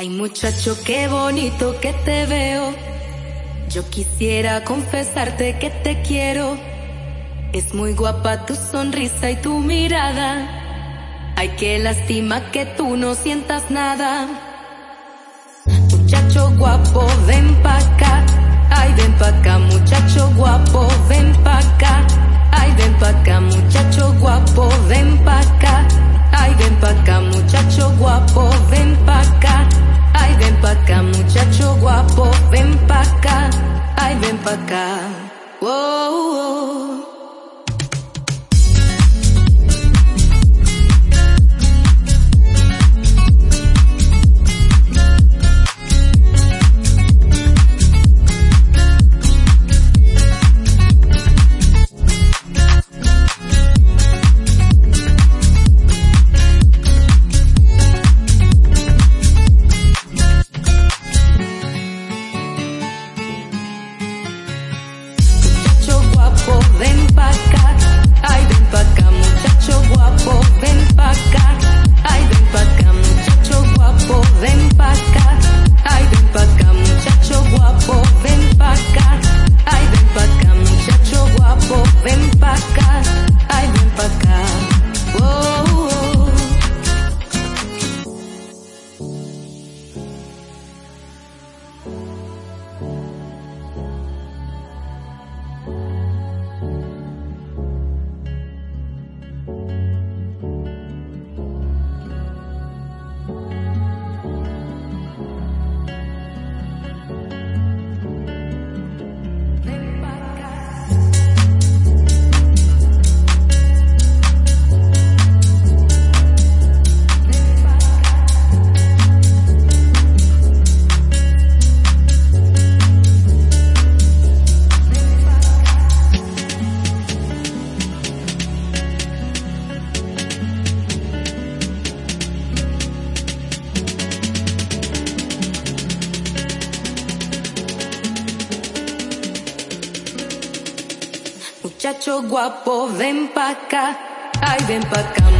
Ay muchacho, qué bonito que te veo. Yo quisiera confesarte que te quiero. Es muy guapa tu sonrisa y tu mirada. Ay, qué lástima que tú no sientas nada. Muchacho guapo, ven pa' acá. Muchacho guapo, ven pa' acá, ay, ven pa' acá.